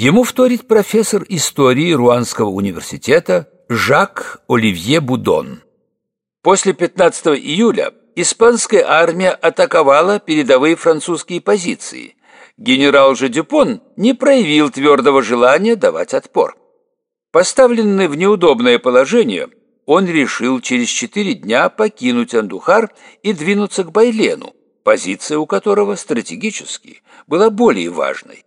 Ему вторит профессор истории Руанского университета Жак Оливье Будон. После 15 июля испанская армия атаковала передовые французские позиции. Генерал же Дюпон не проявил твердого желания давать отпор. Поставленный в неудобное положение, он решил через четыре дня покинуть Андухар и двинуться к Байлену, позиция у которого стратегически была более важной.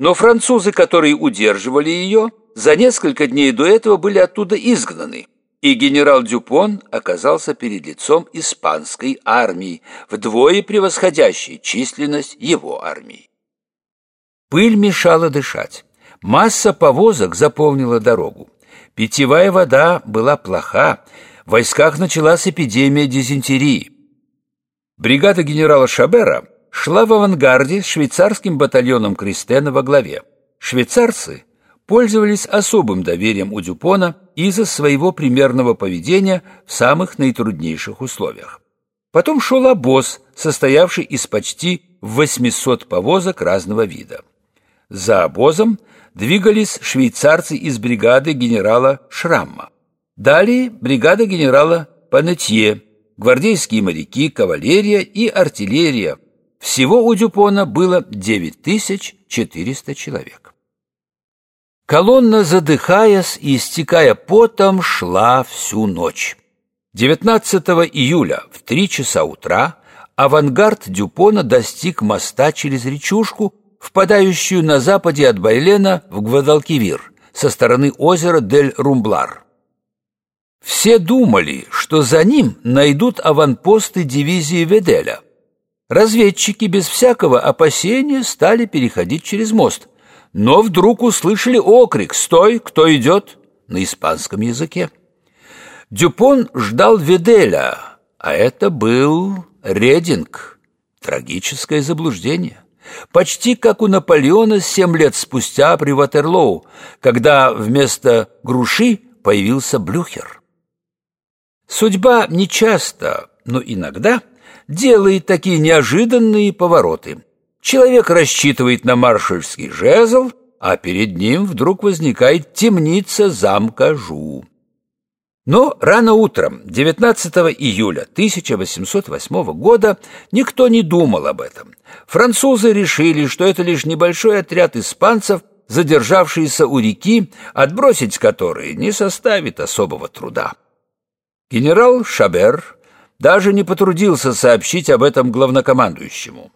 Но французы, которые удерживали ее, за несколько дней до этого были оттуда изгнаны, и генерал Дюпон оказался перед лицом испанской армии, вдвое превосходящей численность его армии. Пыль мешала дышать. Масса повозок заполнила дорогу. Питьевая вода была плоха, в войсках началась эпидемия дизентерии. Бригада генерала Шабера шла в авангарде с швейцарским батальоном Кристена во главе. Швейцарцы пользовались особым доверием у Дюпона из-за своего примерного поведения в самых наитруднейших условиях. Потом шел обоз, состоявший из почти 800 повозок разного вида. За обозом двигались швейцарцы из бригады генерала Шрамма. Далее бригада генерала Панетье, гвардейские моряки, кавалерия и артиллерия – всего у Дюпона было 9400 человек. Колонна, задыхаясь и истекая потом, шла всю ночь. 19 июля в 3 часа утра авангард Дюпона достиг моста через речушку, впадающую на западе от Байлена в Гвадалкивир со стороны озера Дель-Румблар. Все думали, что за ним найдут аванпосты дивизии Веделя – Разведчики без всякого опасения стали переходить через мост, но вдруг услышали окрик «Стой! Кто идет?» на испанском языке. Дюпон ждал Виделя, а это был Рединг. Трагическое заблуждение. Почти как у Наполеона семь лет спустя при Ватерлоу, когда вместо груши появился Блюхер. Судьба нечасто, но иногда делает такие неожиданные повороты. Человек рассчитывает на маршальский жезл, а перед ним вдруг возникает темница замка Жу. Но рано утром, 19 июля 1808 года, никто не думал об этом. Французы решили, что это лишь небольшой отряд испанцев, задержавшийся у реки, отбросить которые не составит особого труда. Генерал Шабер даже не потрудился сообщить об этом главнокомандующему.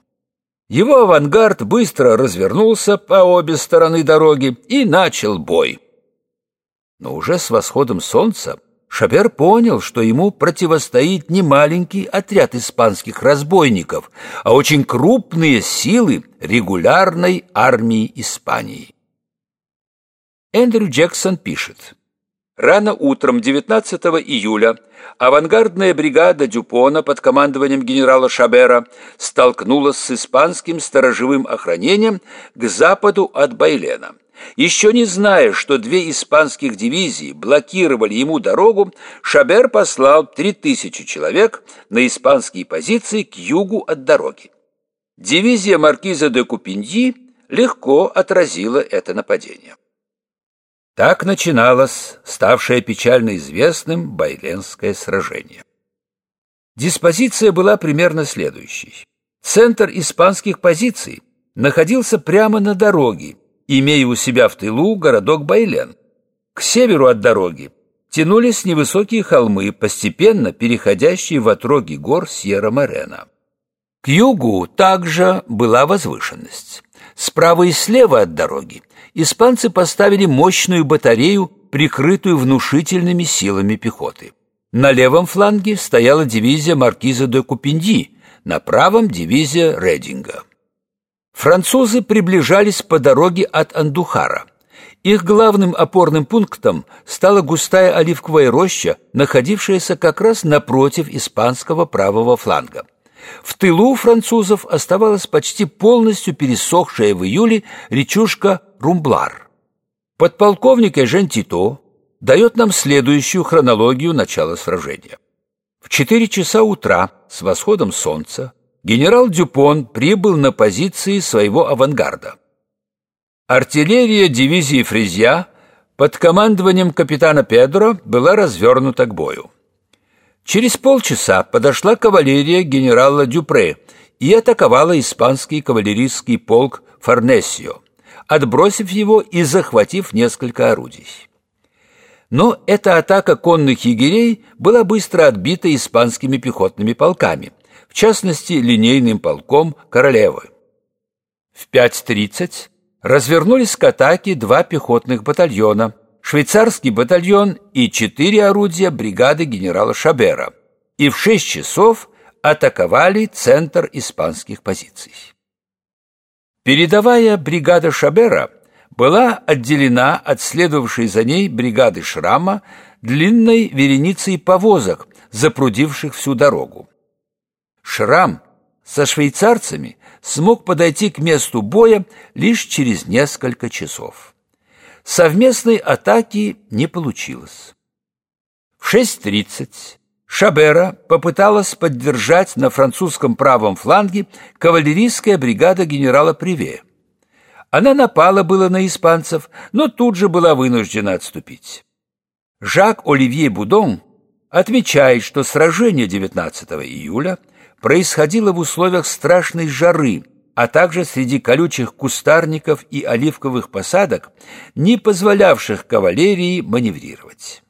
Его авангард быстро развернулся по обе стороны дороги и начал бой. Но уже с восходом солнца Шабер понял, что ему противостоит не маленький отряд испанских разбойников, а очень крупные силы регулярной армии Испании. Эндрю Джексон пишет. Рано утром 19 июля авангардная бригада Дюпона под командованием генерала Шабера столкнулась с испанским сторожевым охранением к западу от Байлена. Еще не зная, что две испанских дивизии блокировали ему дорогу, Шабер послал 3000 человек на испанские позиции к югу от дороги. Дивизия маркиза де Купиньи легко отразила это нападение. Так начиналось ставшее печально известным Байленское сражение. Диспозиция была примерно следующей. Центр испанских позиций находился прямо на дороге, имея у себя в тылу городок Байлен. К северу от дороги тянулись невысокие холмы, постепенно переходящие в отроги гор Сьерра-Морена. К югу также была возвышенность. Справа и слева от дороги испанцы поставили мощную батарею, прикрытую внушительными силами пехоты. На левом фланге стояла дивизия маркиза де Купинди, на правом – дивизия Рединга. Французы приближались по дороге от Андухара. Их главным опорным пунктом стала густая оливковая роща, находившаяся как раз напротив испанского правого фланга. В тылу французов оставалась почти полностью пересохшая в июле речушка Румблар. Подполковник Эжен Тито дает нам следующую хронологию начала сражения. В 4 часа утра с восходом солнца генерал Дюпон прибыл на позиции своего авангарда. Артиллерия дивизии Фрезья под командованием капитана Педро была развернута к бою. Через полчаса подошла кавалерия генерала Дюпре и атаковала испанский кавалерийский полк Форнесио, отбросив его и захватив несколько орудий. Но эта атака конных егерей была быстро отбита испанскими пехотными полками, в частности, линейным полком Королевы. В 5.30 развернулись к атаке два пехотных батальона, швейцарский батальон и четыре орудия бригады генерала Шабера, и в 6 часов атаковали центр испанских позиций. Передовая бригада Шабера была отделена от следовавшей за ней бригады Шрама длинной вереницей повозок, запрудивших всю дорогу. Шрам со швейцарцами смог подойти к месту боя лишь через несколько часов. Совместной атаки не получилось. В 6.30 Шабера попыталась поддержать на французском правом фланге кавалерийская бригада генерала Приве. Она напала было на испанцев, но тут же была вынуждена отступить. Жак Оливье Будон отмечает, что сражение 19 июля происходило в условиях страшной жары, а также среди колючих кустарников и оливковых посадок, не позволявших кавалерии маневрировать.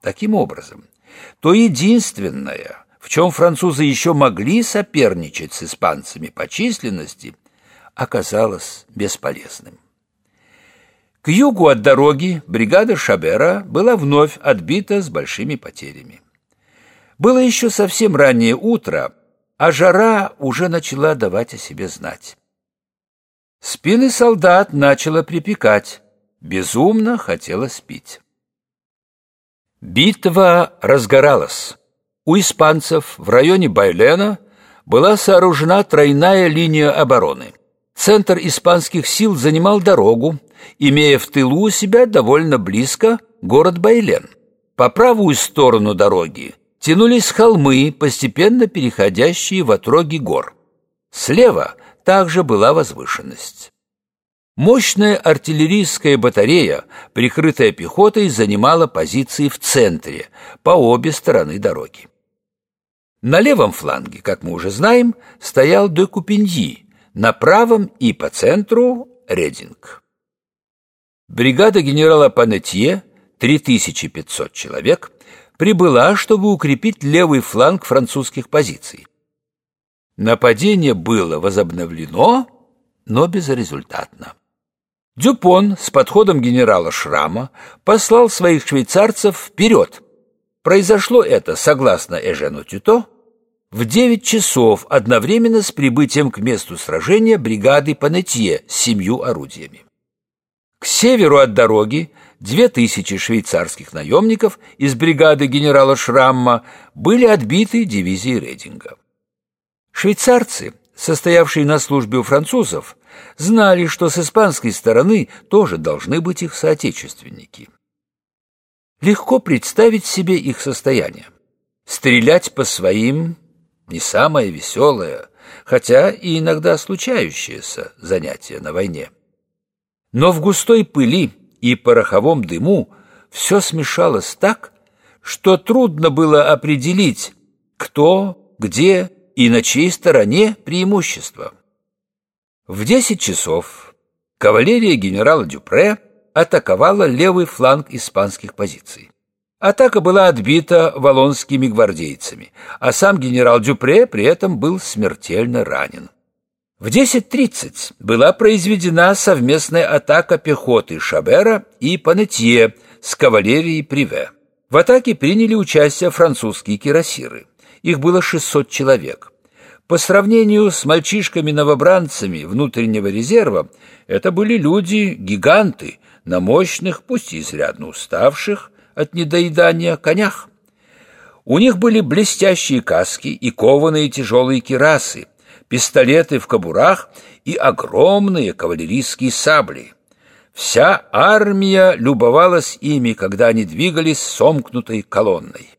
Таким образом, то единственное, в чем французы еще могли соперничать с испанцами по численности, оказалось бесполезным. К югу от дороги бригада Шабера была вновь отбита с большими потерями. Было еще совсем раннее утро, а жара уже начала давать о себе знать. Спины солдат начало припекать, безумно хотелось пить. Битва разгоралась. У испанцев в районе Байлена была сооружена тройная линия обороны. Центр испанских сил занимал дорогу, имея в тылу у себя довольно близко город Байлен. По правую сторону дороги тянулись холмы, постепенно переходящие в отроги гор. Слева также была возвышенность. Мощная артиллерийская батарея, прикрытая пехотой, занимала позиции в центре, по обе стороны дороги. На левом фланге, как мы уже знаем, стоял де Купеньи, на правом и по центру – Рединг. Бригада генерала Панетье, 3500 человек, прибыла, чтобы укрепить левый фланг французских позиций. Нападение было возобновлено, но безрезультатно. Дюпон с подходом генерала Шрама послал своих швейцарцев вперед. Произошло это, согласно Эжену Тюто, в 9 часов одновременно с прибытием к месту сражения бригады Панетье с семью орудиями. К северу от дороги две тысячи швейцарских наемников из бригады генерала Шрамма были отбиты дивизией Рейдинга. Швейцарцы, состоявшие на службе у французов, знали, что с испанской стороны тоже должны быть их соотечественники. Легко представить себе их состояние. Стрелять по своим – не самое веселое, хотя и иногда случающееся занятие на войне. Но в густой пыли и пороховом дыму все смешалось так, что трудно было определить, кто, где и на чьей стороне преимущество. В 10 часов кавалерия генерала Дюпре атаковала левый фланг испанских позиций. Атака была отбита валонскими гвардейцами, а сам генерал Дюпре при этом был смертельно ранен. В 10.30 была произведена совместная атака пехоты Шабера и Панетье с кавалерией Приве. В атаке приняли участие французские кирасиры. Их было 600 человек. По сравнению с мальчишками-новобранцами внутреннего резерва, это были люди-гиганты на мощных, пусть и изрядно уставших от недоедания конях. У них были блестящие каски и кованые тяжелые кирасы, пистолеты в кобурах и огромные кавалерийские сабли. Вся армия любовалась ими, когда они двигались сомкнутой колонной.